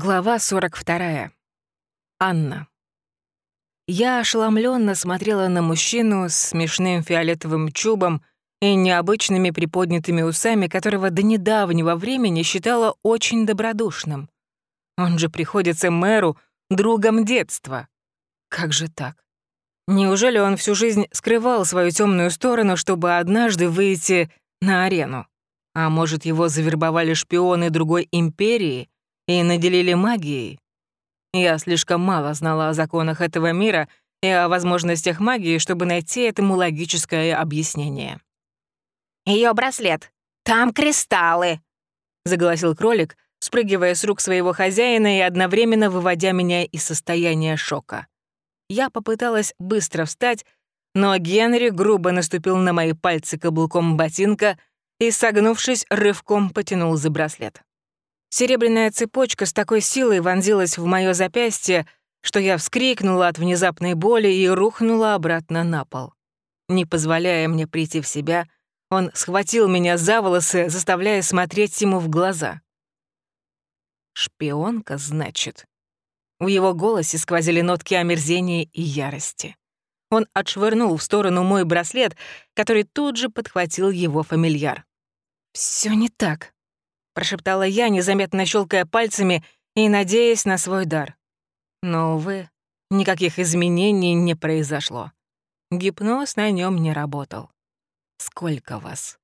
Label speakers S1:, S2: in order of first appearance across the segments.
S1: Глава 42. Анна. Я ошеломленно смотрела на мужчину с смешным фиолетовым чубом и необычными приподнятыми усами, которого до недавнего времени считала очень добродушным. Он же приходится мэру другом детства. Как же так? Неужели он всю жизнь скрывал свою темную сторону, чтобы однажды выйти на арену? А может, его завербовали шпионы другой империи — и наделили магией. Я слишком мало знала о законах этого мира и о возможностях магии, чтобы найти этому логическое объяснение.
S2: Ее браслет. Там кристаллы!» — заголосил кролик, спрыгивая с рук своего хозяина и одновременно выводя меня из состояния шока. Я попыталась быстро встать, но Генри грубо наступил на мои пальцы каблуком ботинка и, согнувшись, рывком потянул за браслет. Серебряная цепочка с такой силой вонзилась в моё запястье, что я вскрикнула от внезапной боли и рухнула обратно на пол. Не позволяя мне прийти в себя, он схватил меня за волосы, заставляя смотреть ему в глаза. «Шпионка, значит?» В его голосе сквозили нотки омерзения и ярости. Он отшвырнул в сторону мой браслет, который тут же подхватил его фамильяр. «Всё не так», прошептала я, незаметно щелкая пальцами и надеясь на свой дар. Но, увы, никаких изменений не произошло. Гипноз на нем не работал. Сколько вас?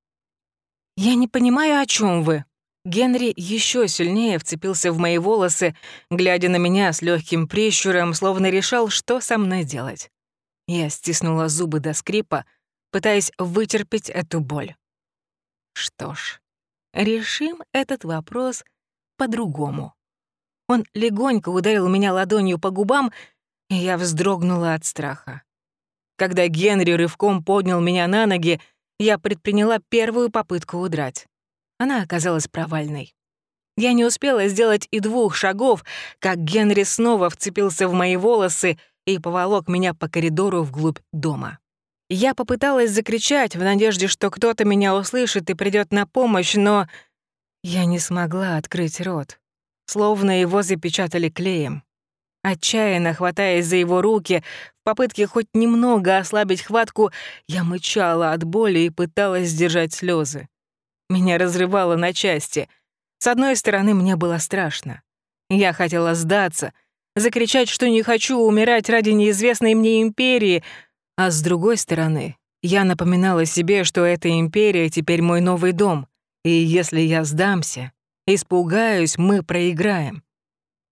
S2: Я не понимаю, о чем вы. Генри еще сильнее вцепился в мои волосы, глядя на меня с легким прищуром, словно решал, что со мной делать. Я стиснула зубы до скрипа, пытаясь вытерпеть эту боль. Что ж, Решим этот вопрос по-другому. Он легонько ударил меня ладонью по губам, и я вздрогнула от страха. Когда Генри рывком поднял меня на ноги, я предприняла первую попытку удрать. Она оказалась провальной. Я не успела сделать и двух шагов, как Генри снова вцепился в мои волосы и поволок меня по коридору вглубь дома. Я попыталась закричать в надежде, что кто-то меня услышит и придет на помощь, но я не смогла открыть рот. Словно его запечатали клеем. Отчаянно хватаясь за его руки, в попытке хоть немного ослабить хватку, я мычала от боли и пыталась сдержать слезы. Меня разрывало на части. С одной стороны, мне было страшно. Я хотела сдаться, закричать, что не хочу умирать ради неизвестной мне империи, а с другой стороны, я напоминала себе, что эта империя теперь мой новый дом, и если я сдамся, испугаюсь, мы проиграем.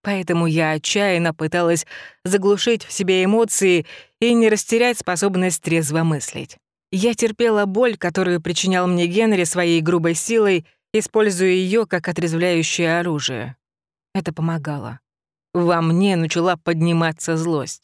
S2: Поэтому я отчаянно пыталась заглушить в себе эмоции и не растерять способность трезво мыслить. Я терпела боль, которую причинял мне Генри своей грубой силой, используя ее как отрезвляющее оружие. Это помогало. Во мне начала подниматься злость.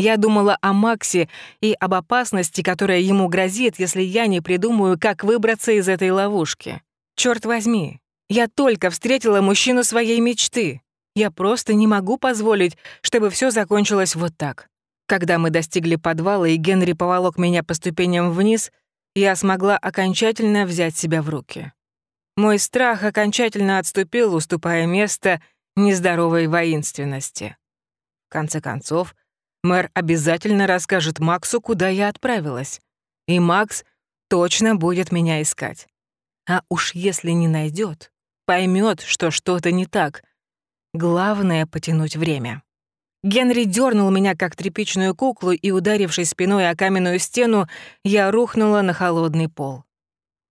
S2: Я думала о Максе и об опасности, которая ему грозит, если я не придумаю, как выбраться из этой ловушки. Черт возьми, я только встретила мужчину своей мечты. Я просто не могу позволить, чтобы все закончилось вот так. Когда мы достигли подвала, и Генри поволок меня по ступеням вниз, я смогла окончательно взять себя в руки. Мой страх окончательно отступил, уступая место нездоровой воинственности. В конце концов, Мэр обязательно расскажет Максу, куда я отправилась. И Макс точно будет меня искать. А уж если не найдет, поймет, что что-то не так. Главное — потянуть время. Генри дернул меня как тряпичную куклу, и, ударившись спиной о каменную стену, я рухнула на холодный пол.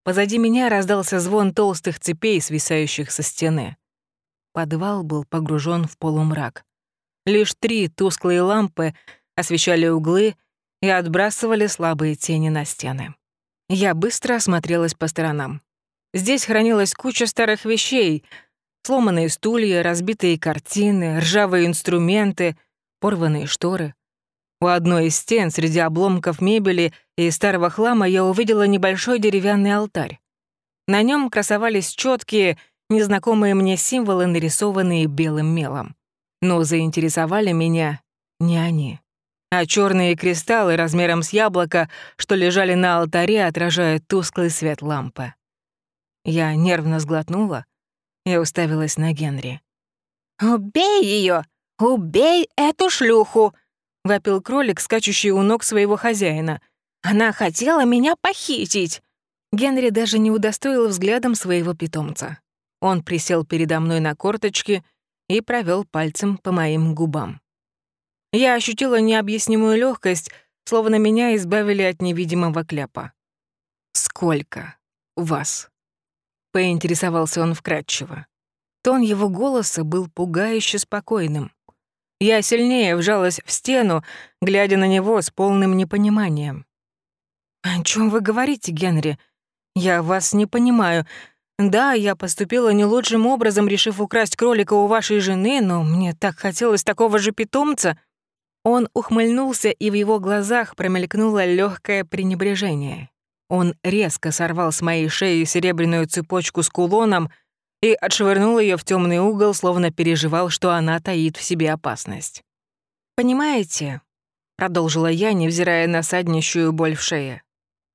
S2: Позади меня раздался звон толстых цепей, свисающих со стены. Подвал был погружен в полумрак. Лишь три тусклые лампы освещали углы и отбрасывали слабые тени на стены. Я быстро осмотрелась по сторонам. Здесь хранилась куча старых вещей, сломанные стулья, разбитые картины, ржавые инструменты, порванные шторы. У одной из стен среди обломков мебели и старого хлама я увидела небольшой деревянный алтарь. На нем красовались четкие, незнакомые мне символы, нарисованные белым мелом. Но заинтересовали меня не они. А черные кристаллы размером с яблоко, что лежали на алтаре, отражают тусклый свет лампы. Я нервно сглотнула и уставилась на Генри.
S1: «Убей ее! Убей эту шлюху!» — вопил кролик, скачущий у ног своего хозяина. «Она хотела меня похитить!» Генри даже не удостоил взглядом своего питомца. Он присел передо мной на корточки и провел пальцем по моим губам. Я ощутила необъяснимую легкость, словно меня избавили от невидимого кляпа. «Сколько вас?» — поинтересовался он вкратчиво. Тон его голоса был пугающе спокойным. Я сильнее вжалась в стену, глядя на него с полным непониманием. «О чем вы говорите, Генри? Я вас не понимаю. Да, я поступила не лучшим образом, решив украсть кролика у вашей жены, но мне так хотелось такого же питомца». Он ухмыльнулся, и в его глазах промелькнуло легкое пренебрежение. Он резко сорвал с моей шеи серебряную цепочку с кулоном и отшвырнул ее в темный угол, словно переживал, что она таит в себе опасность. «Понимаете», — продолжила я, невзирая на саднищую боль в шее,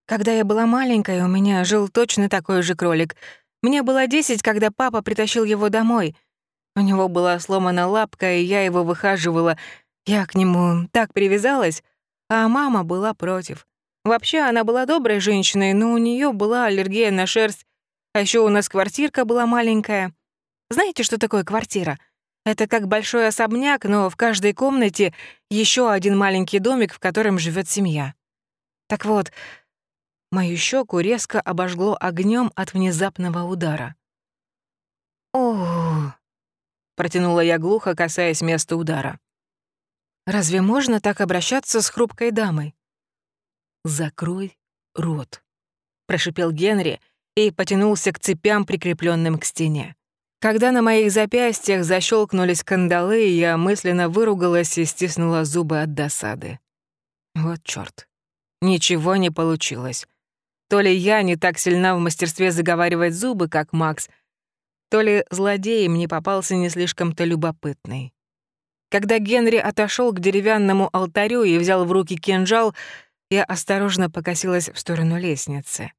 S1: «когда я была маленькой, у меня жил точно такой же кролик. Мне было десять, когда папа притащил его домой. У него была сломана лапка, и я его выхаживала. Я к нему так привязалась, а мама была против. Вообще, она была доброй женщиной, но у нее была аллергия на шерсть. А еще у нас квартирка была маленькая. Знаете, что такое квартира? Это как большой особняк, но в каждой комнате еще один маленький домик, в котором живет семья. Так вот, мою щеку резко обожгло огнем от внезапного удара. «О!» — протянула я глухо, касаясь места удара. «Разве можно так обращаться с хрупкой дамой?» «Закрой рот», — прошипел Генри и потянулся к цепям, прикрепленным к стене. Когда на моих запястьях защелкнулись кандалы, я мысленно выругалась и стиснула зубы от досады. Вот чёрт. Ничего не получилось. То ли я не так сильна в мастерстве заговаривать зубы, как Макс, то ли злодей мне попался не слишком-то любопытный. Когда Генри отошел к деревянному алтарю и взял в руки кинжал, я осторожно покосилась в сторону лестницы.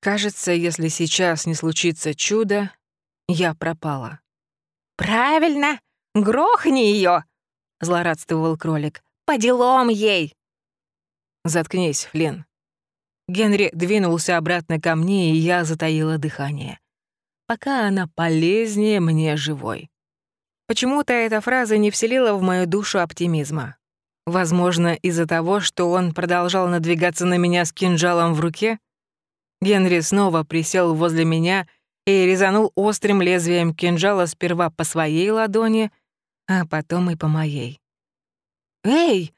S1: Кажется, если сейчас не случится чудо, я пропала. «Правильно! Грохни ее! злорадствовал кролик. «По делам ей!» «Заткнись, Флинн». Генри двинулся обратно ко мне, и я затаила дыхание. Пока она полезнее мне живой. Почему-то эта фраза не вселила в мою душу оптимизма. Возможно, из-за того, что он продолжал надвигаться на меня с кинжалом в руке, Генри снова присел возле меня и резанул острым лезвием кинжала сперва по своей ладони, а потом и по моей. «Эй!»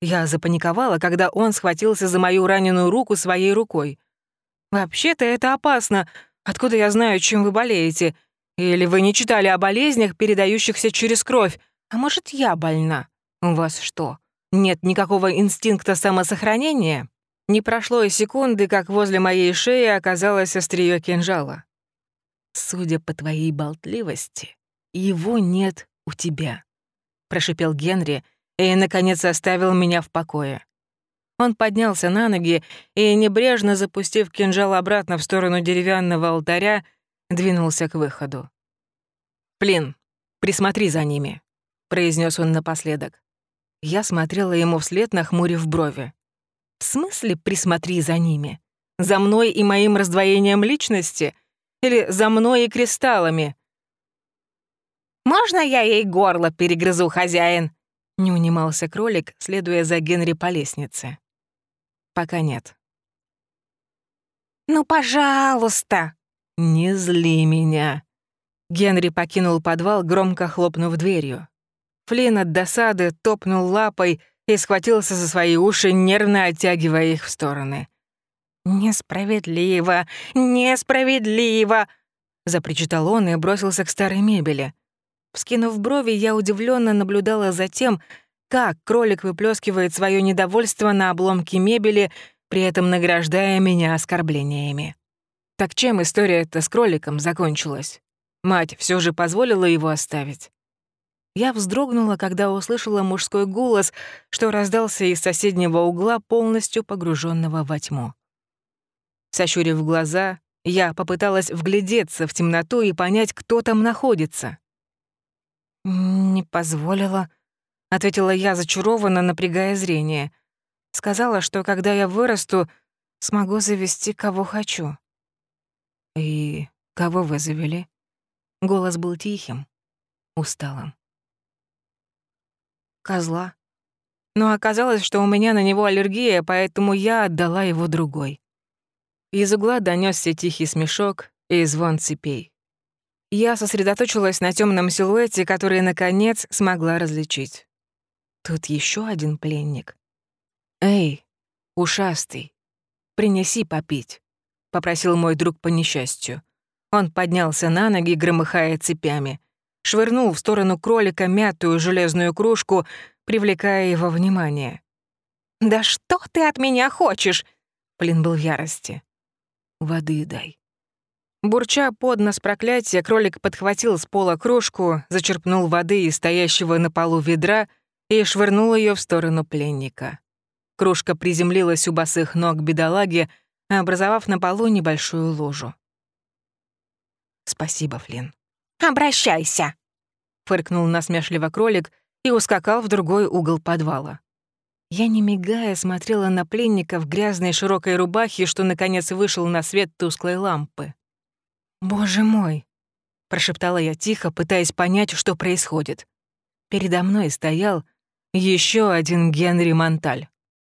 S1: Я запаниковала, когда он схватился за мою раненую руку своей рукой. «Вообще-то это опасно. Откуда я знаю, чем вы болеете? Или вы не читали о болезнях, передающихся через кровь? А может, я больна?» У вас что, нет никакого инстинкта самосохранения? Не прошло и секунды, как возле моей шеи оказалось острие кинжала. Судя по твоей болтливости, его нет у тебя, прошипел Генри и наконец оставил меня в покое. Он поднялся на ноги и, небрежно запустив кинжал обратно в сторону деревянного алтаря, двинулся к выходу. «Плин, присмотри за ними», — произнес он напоследок. Я смотрела ему вслед, нахмурив брови. «В смысле присмотри за ними? За мной и моим раздвоением личности? Или за мной и кристаллами?» «Можно я ей горло перегрызу, хозяин?» — не унимался кролик, следуя за Генри по лестнице. «Пока нет». «Ну, пожалуйста!» «Не зли меня!» Генри покинул подвал, громко хлопнув дверью. Флин от досады топнул лапой и схватился за свои уши, нервно оттягивая их в стороны. «Несправедливо! Несправедливо!» — запричитал он и бросился к старой мебели. Вскинув брови, я удивленно наблюдала за тем, как кролик выплескивает свое недовольство на обломки мебели, при этом награждая меня оскорблениями. Так чем история-то с кроликом закончилась? Мать все же позволила его оставить? Я вздрогнула, когда услышала мужской голос, что раздался из соседнего угла, полностью погруженного во тьму. Сощурив глаза, я попыталась вглядеться в темноту и понять, кто там находится. Позволила», — ответила я зачарованно, напрягая зрение. «Сказала, что когда я вырасту, смогу завести кого хочу». «И кого вы завели?» Голос был тихим, усталым. «Козла», но оказалось, что у меня на него аллергия, поэтому я отдала его другой. Из угла донесся тихий смешок и звон цепей. Я сосредоточилась на темном силуэте, который, наконец, смогла различить. Тут еще один пленник. «Эй, ушастый, принеси попить», — попросил мой друг по несчастью. Он поднялся на ноги, громыхая цепями, швырнул в сторону кролика мятую железную кружку, привлекая его внимание. «Да что ты от меня хочешь?» Плин был в ярости. «Воды дай». Бурча под нос проклятия, кролик подхватил с пола кружку, зачерпнул воды из стоящего на полу ведра и швырнул ее в сторону пленника. Кружка приземлилась у босых ног бедолаги, образовав на полу небольшую лужу. «Спасибо, Флинн».
S2: «Обращайся!» — фыркнул насмешливо кролик — и ускакал в другой угол подвала.
S1: Я, не мигая, смотрела на пленника в грязной широкой рубахе, что, наконец, вышел на свет тусклой лампы. «Боже мой!» — прошептала я тихо, пытаясь понять, что происходит. Передо мной стоял еще один Генри Монталь.